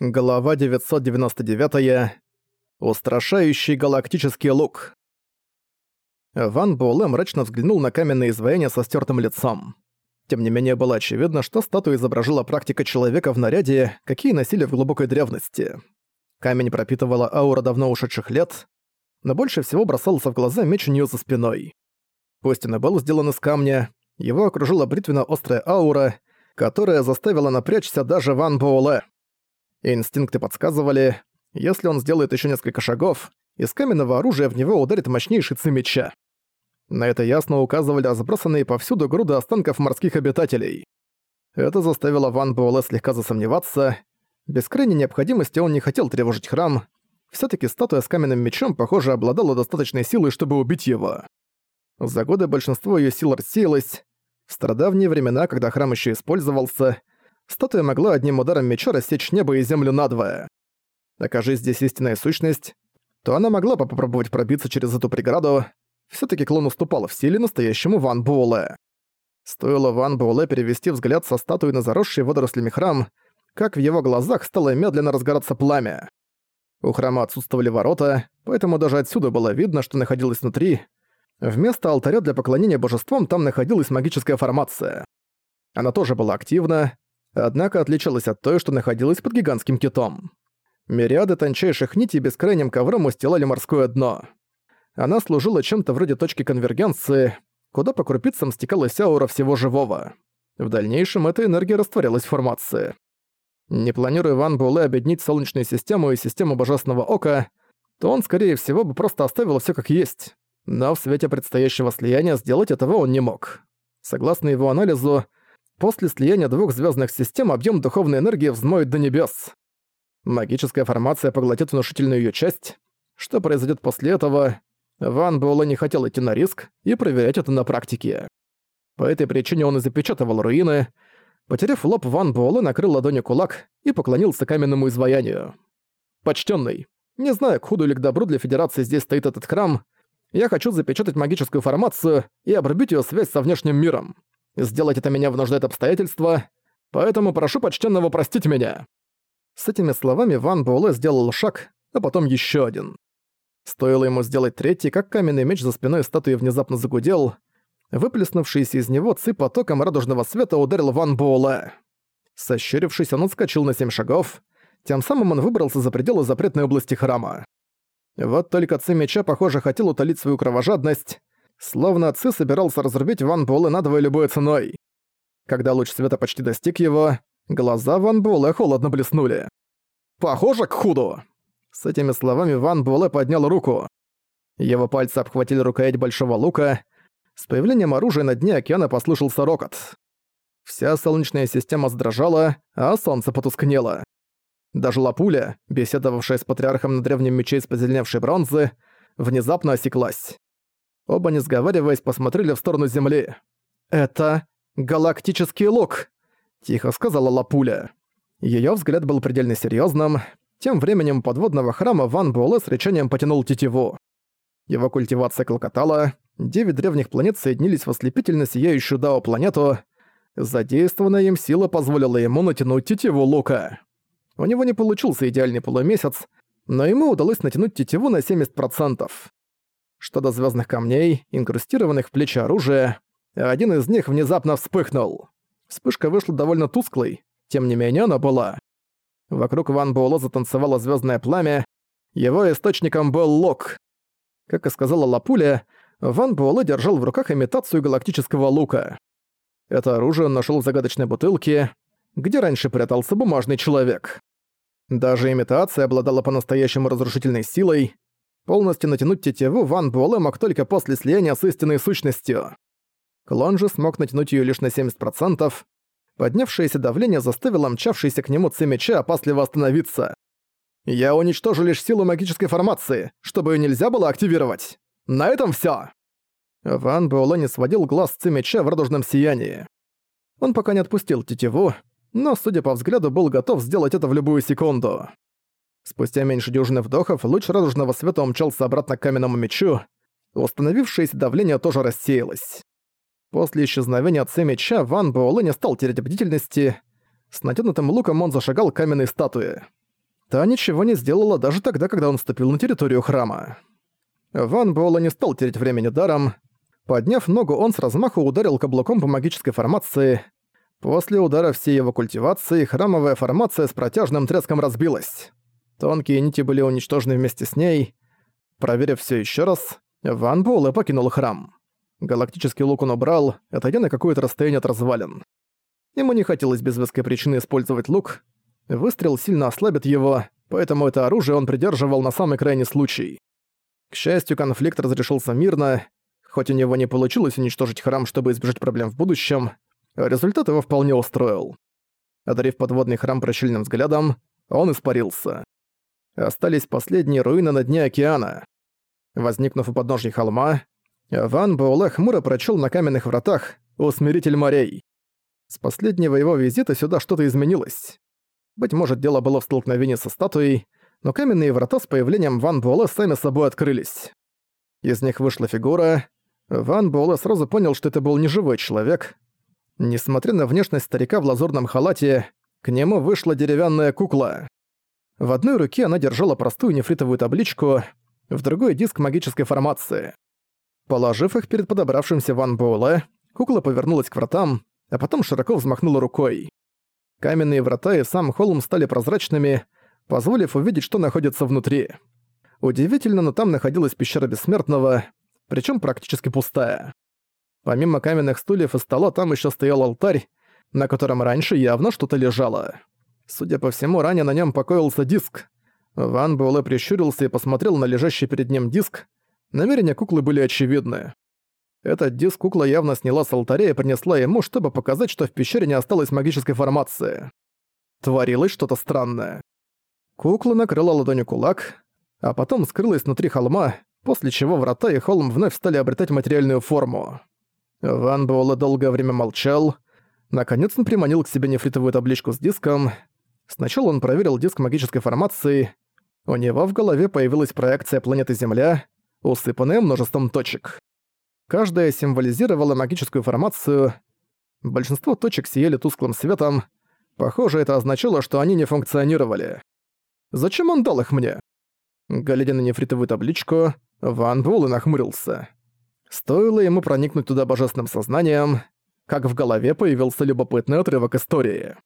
Глава 999. Устрашающий галактический лук. Ван Буэлэ мрачно взглянул на каменное изваяние со стертым лицом. Тем не менее, было очевидно, что статуя изображала практика человека в наряде, какие носили в глубокой древности. Камень пропитывала аура давно ушедших лет, но больше всего бросался в глаза меч у неё за спиной. Пусть он и был сделан из камня, его окружила бритвенно-острая аура, которая заставила напрячься даже Ван Буэлэ. Инстинкты подсказывали, если он сделает еще несколько шагов, из каменного оружия в него ударит мощнейший ци меча. На это ясно указывали разбросанные повсюду груды останков морских обитателей. Это заставило Ван Буэлэ слегка засомневаться. Без крайней необходимости он не хотел тревожить храм. все таки статуя с каменным мечом, похоже, обладала достаточной силой, чтобы убить его. За годы большинство ее сил рассеялось. В стародавние времена, когда храм еще использовался, статуя могла одним ударом меча рассечь небо и землю надвое. Окажись здесь истинная сущность, то она могла бы попробовать пробиться через эту преграду. все таки клон уступал в силе настоящему Ван Буэлэ. Стоило Ван Буэлэ перевести взгляд со статуи на заросший водорослями храм, как в его глазах стало медленно разгораться пламя. У храма отсутствовали ворота, поэтому даже отсюда было видно, что находилось внутри. Вместо алтаря для поклонения божествам там находилась магическая формация. Она тоже была активна, однако отличалась от той, что находилась под гигантским китом. Мириады тончайших нитей бескрайним ковром устилали морское дно. Она служила чем-то вроде точки конвергенции, куда по крупицам стекалась аура всего живого. В дальнейшем эта энергия растворялась в формации. Не планируя Ван Буэлэ объединить Солнечную систему и систему Божественного Ока, то он, скорее всего, бы просто оставил все как есть. Но в свете предстоящего слияния сделать этого он не мог. Согласно его анализу, После слияния двух звездных систем объем духовной энергии взмоет до небес. Магическая формация поглотит внушительную ее часть. Что произойдет после этого, Ван Буэлэ не хотел идти на риск и проверять это на практике. По этой причине он и запечатывал руины. Потеряв лоб, Ван Буэлэ накрыл ладонью кулак и поклонился каменному изваянию. «Почтенный, не знаю, к худу или к добру для Федерации здесь стоит этот храм, я хочу запечатать магическую формацию и обрубить ее связь со внешним миром. Сделать это меня вынуждает обстоятельства, поэтому прошу почтенного простить меня». С этими словами Ван Буэлэ сделал шаг, а потом еще один. Стоило ему сделать третий, как каменный меч за спиной статуи внезапно загудел. Выплеснувшийся из него ци потоком радужного света ударил Ван Буэлэ. Сощурившись, он отскочил на семь шагов. Тем самым он выбрался за пределы запретной области храма. Вот только ци меча, похоже, хотел утолить свою кровожадность. Словно Ци собирался разрубить Ван Буэлэ надвое любой ценой. Когда луч света почти достиг его, глаза Ван Буэлэ холодно блеснули. «Похоже к худу!» С этими словами Ван Буэлэ поднял руку. Его пальцы обхватили рукоять большого лука. С появлением оружия на дне океана послышался рокот. Вся солнечная система сдрожала, а солнце потускнело. Даже Лапуля, беседовавшая с патриархом на древнем мече из позеленевшей бронзы, внезапно осеклась. Оба, не сговариваясь, посмотрели в сторону Земли. «Это галактический лук», — тихо сказала Лапуля. Её взгляд был предельно серьёзным. Тем временем подводного храма Ван Буэлэ с речением потянул тетиву. Его культивация клокотала, девять древних планет соединились в ослепительно сияющую Дао-планету. Задействованная им сила позволила ему натянуть тетиву лука. У него не получился идеальный полумесяц, но ему удалось натянуть тетиву на 70%. Что до звездных камней, инкрустированных в плечи оружия, один из них внезапно вспыхнул. Вспышка вышла довольно тусклой, тем не менее она была. Вокруг Ван Буэлло затанцевало звездное пламя, его источником был лук. Как и сказала Лапуля, Ван Буэлло держал в руках имитацию галактического лука. Это оружие он нашёл в загадочной бутылке, где раньше прятался бумажный человек. Даже имитация обладала по-настоящему разрушительной силой, Полностью натянуть тетиву Ван Буэлэ мог только после слияния с истинной сущностью. Клон же смог натянуть ее лишь на 70%. Поднявшееся давление заставило мчавшийся к нему Ци-меча опасливо остановиться. «Я уничтожу лишь силу магической формации, чтобы ее нельзя было активировать. На этом все. Ван Буэлэ не сводил глаз Ци-меча в радужном сиянии. Он пока не отпустил тетиву, но, судя по взгляду, был готов сделать это в любую секунду. Спустя меньше дюжины вдохов луч радужного света умчался обратно к каменному мечу. Установившееся давление тоже рассеялось. После исчезновения отца меча Ван Буэлэ не стал терять бдительности. С натянутым луком он зашагал к каменной статуе. Та ничего не сделала даже тогда, когда он вступил на территорию храма. Ван Буэлла не стал терять времени даром. Подняв ногу, он с размаху ударил каблуком по магической формации. После удара всей его культивации, храмовая формация с протяжным треском разбилась. Тонкие нити были уничтожены вместе с ней. Проверив все еще раз, Ван Буэлэ покинул храм. Галактический лук он убрал, отойдя на какое-то расстояние от развалин. Ему не хотелось без веской причины использовать лук. Выстрел сильно ослабит его, поэтому это оружие он придерживал на самый крайний случай. К счастью, конфликт разрешился мирно, хоть у него не получилось уничтожить храм, чтобы избежать проблем в будущем, результат его вполне устроил. Одарив подводный храм прощальным взглядом, он испарился. Остались последние руины на дне океана. Возникнув у подножья холма, Ван Буэлэ хмуро прочел на каменных вратах «Усмиритель морей». С последнего его визита сюда что-то изменилось. Быть может, дело было в столкновении со статуей, но каменные врата с появлением Ван Буэлэ сами собой открылись. Из них вышла фигура. Ван Буэлэ сразу понял, что это был не живой человек. Несмотря на внешность старика в лазурном халате, к нему вышла деревянная кукла. В одной руке она держала простую нефритовую табличку, в другой — диск магической формации. Положив их перед подобравшимся Ван Буэлэ, кукла повернулась к вратам, а потом широко взмахнула рукой. Каменные врата и сам холм стали прозрачными, позволив увидеть, что находится внутри. Удивительно, но там находилась пещера Бессмертного, причем практически пустая. Помимо каменных стульев и стола там еще стоял алтарь, на котором раньше явно что-то лежало. Судя по всему, ранее на нем покоился диск. Ван Буэлэ прищурился и посмотрел на лежащий перед ним диск, Намерения куклы были очевидны. Этот диск кукла явно сняла с алтаря и принесла ему, чтобы показать, что в пещере не осталось магической формации. Творилось что-то странное. Кукла накрыла ладонью кулак, а потом скрылась внутри холма, после чего врата и холм вновь стали обретать материальную форму. Ван Буэлэ долгое время молчал. Наконец он приманил к себе нефритовую табличку с диском. Сначала он проверил диск магической формации. У него в голове появилась проекция планеты Земля, усыпанная множеством точек. Каждая символизировала магическую формацию. Большинство точек сияли тусклым светом. Похоже, это означало, что они не функционировали. Зачем он дал их мне? Глядя на нефритовую табличку, Ван Буэлэ нахмурился. Стоило ему проникнуть туда божественным сознанием, как в голове появился любопытный отрывок истории.